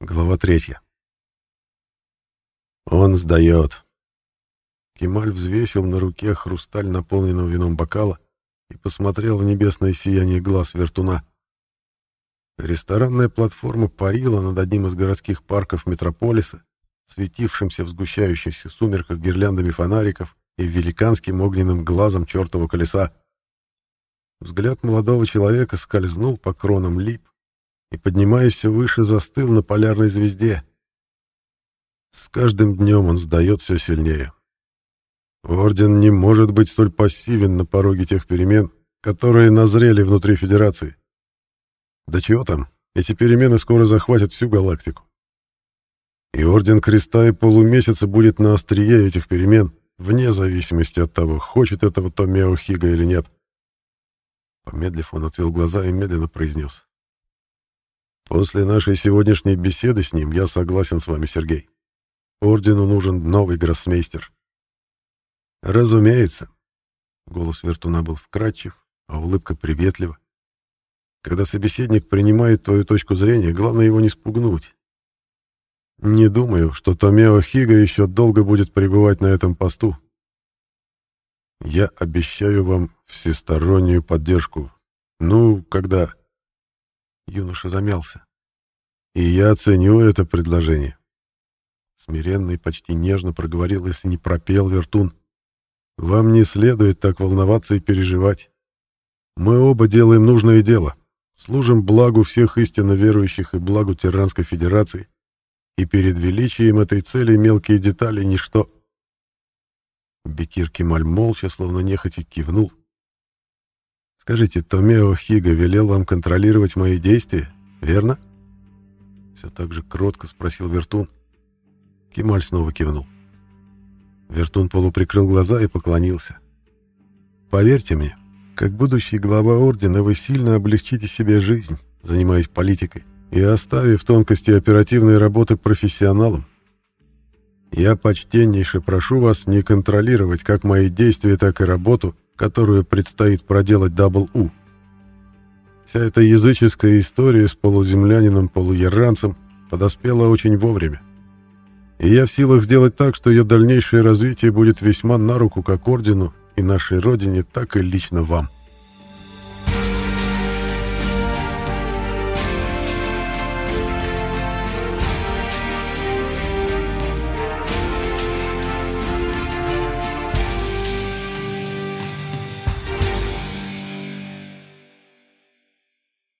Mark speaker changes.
Speaker 1: Глава третья. Он сдает. Кемаль взвесил на руке хрусталь наполненного вином бокала и посмотрел в небесное сияние глаз вертуна. Ресторанная платформа парила над одним из городских парков метрополиса, светившимся в сгущающихся сумерках гирляндами фонариков и великанским огненным глазом чертова колеса. Взгляд молодого человека скользнул по кронам лип и, поднимаясь все выше, застыл на полярной звезде. С каждым днем он сдает все сильнее. Орден не может быть столь пассивен на пороге тех перемен, которые назрели внутри Федерации. Да чего там, эти перемены скоро захватят всю галактику. И Орден Креста и Полумесяца будет на острие этих перемен, вне зависимости от того, хочет этого Томео Хига или нет. Помедлив, он отвел глаза и медленно произнес. После нашей сегодняшней беседы с ним я согласен с вами, Сергей. Ордену нужен новый гроссмейстер. Разумеется. Голос Вертуна был вкрадчив, а улыбка приветлива. Когда собеседник принимает твою точку зрения, главное его не спугнуть. Не думаю, что Томео Хига еще долго будет пребывать на этом посту. Я обещаю вам всестороннюю поддержку. Ну, когда... Юноша замялся. «И я ценю это предложение». Смиренно и почти нежно проговорил, если не пропел Вертун. «Вам не следует так волноваться и переживать. Мы оба делаем нужное дело, служим благу всех истинно верующих и благу Тиранской Федерации, и перед величием этой цели мелкие детали — ничто». Бекир Кемаль молча, словно нехотя кивнул, Скажите, Томео Хига велел вам контролировать мои действия, верно? Все так же кротко спросил Вертун. Кемаль снова кивнул. Вертун полуприкрыл глаза и поклонился. Поверьте мне, как будущий глава ордена вы сильно облегчите себе жизнь, занимаясь политикой и оставив тонкости оперативной работы профессионалам. Я почтеннейше прошу вас не контролировать как мои действия, так и работу, которую предстоит проделать Дабл-У. Вся эта языческая история с полуземлянином-полуерранцем подоспела очень вовремя. И я в силах сделать так, что ее дальнейшее развитие будет весьма на руку как Ордену и нашей Родине, так и лично вам.